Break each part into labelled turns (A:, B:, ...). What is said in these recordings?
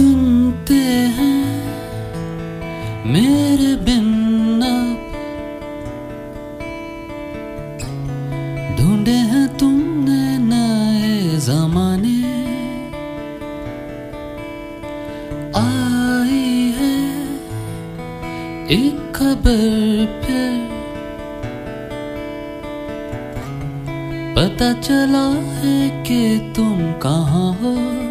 A: सुनते हैं मेरे बिन। ढूंढे हैं तुमने नए जमाने। आई है एक खबर फिर। पता चला है कि तुम कहाँ हो।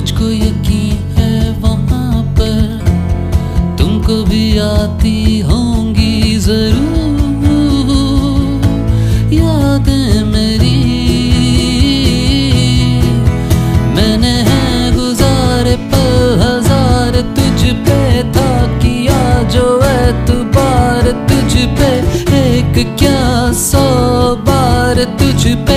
A: मुझको यकीन है वहाँ पर तुमको भी आती होंगी ज़रूर। यादें मेरी। मैंने है गुजारे पल हज़ार, तुझ पे था किया जो एतबार। तुझ पे एक क्या सौ बार, तुझ पे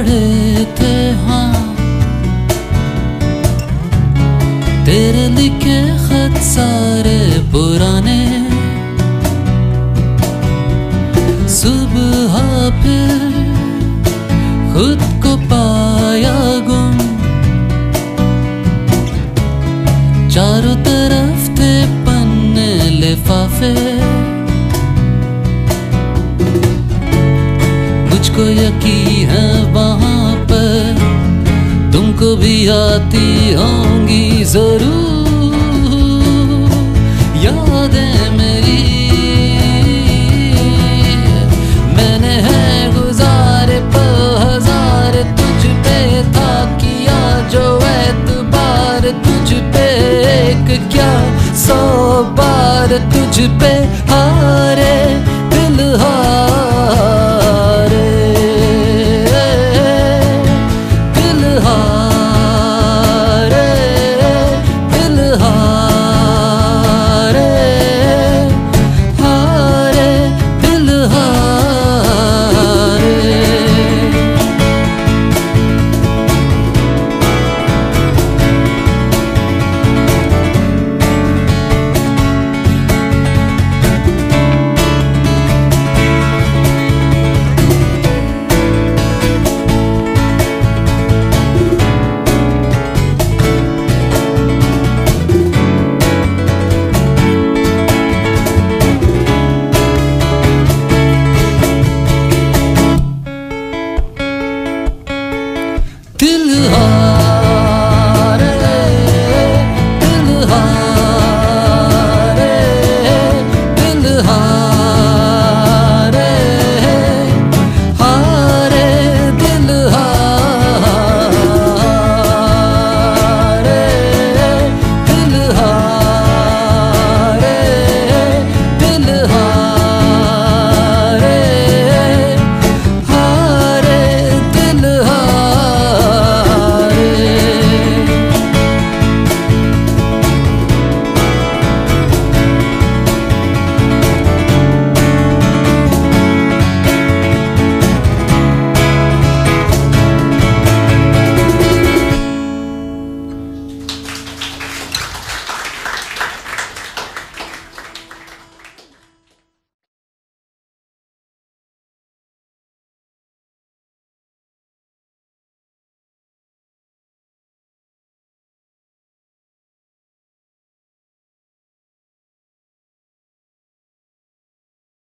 A: पढ़े थे हाँ। तेरे लिखे खत सारे पुराने। सुबह फिर खुद मुझको यकीन है वहाँ पर तुमको भी आती होंगी ज़रूर। यादें मेरी, मैंने है गुजारे पल हज़ार तुझ पे था किया जो एतबार तुझ पे एक क्या सौ बार तुझ पे हारे दिल हारे